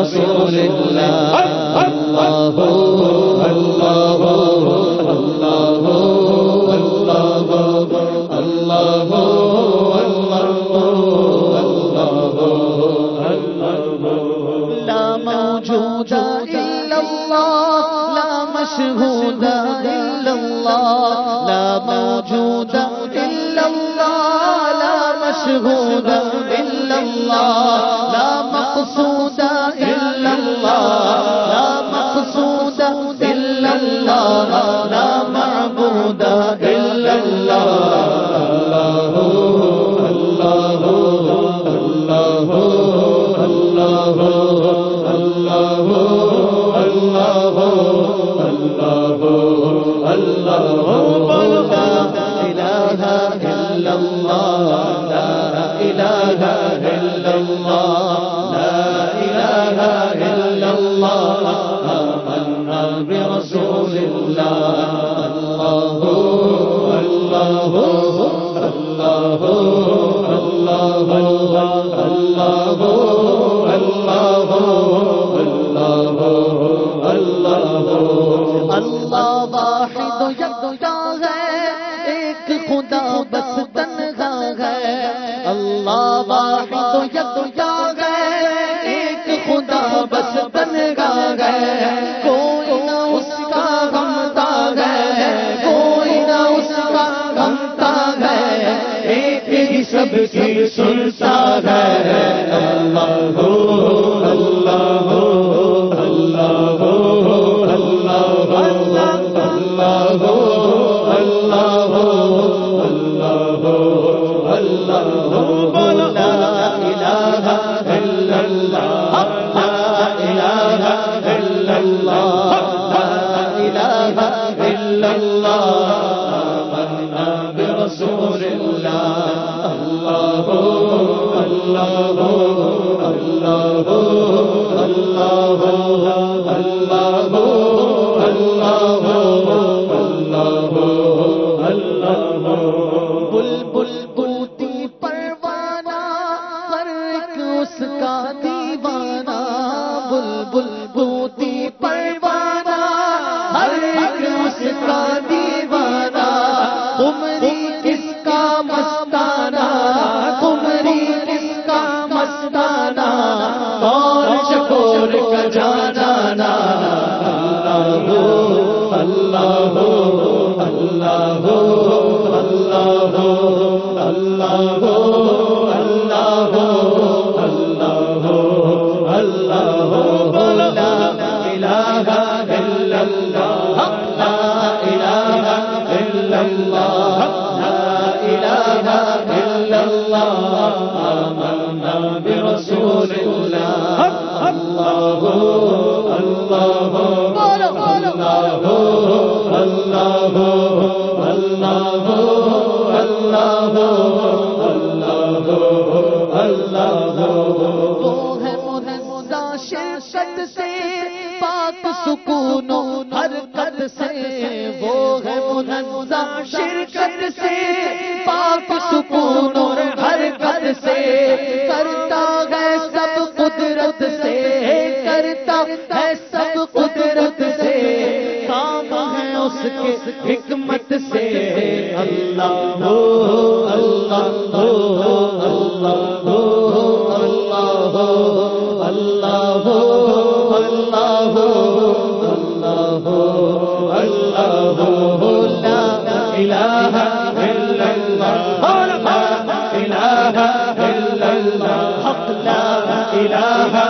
رسول اللہ اللہ ہو اللہ ہو اللہ ہو اللہ لا موجود رسول اللہ واحد یکتا ہے، ایک خدا بس تنہا ہے۔ اللہ واحد یکتا ہے، ایک خدا بس تنہا ہے۔ کوئی نہ اس کا غمتا ہے، کوئی نہ اس کا غمتا ہے۔ ایک ہی سب کی سنتا ہے۔ اللہ ہو اللہ ہو اللہ ہو۔ برسول الله الله الله الله الله الله بل بل بوتی پروانہ ہر ایک اس کا دیوانہ بل بل بوتی اللہ اللہ اللہ اللہ ہو اللہ ہو اللہ ہو سے پاک سکون حرکت سے وہ ہے منزہ شرکت سے پاک سکون حرکت سے کرتا ہے سب قدرت سے الہ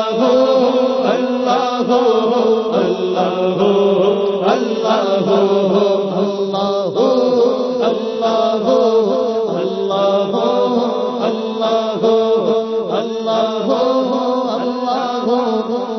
Oh, oh, oh.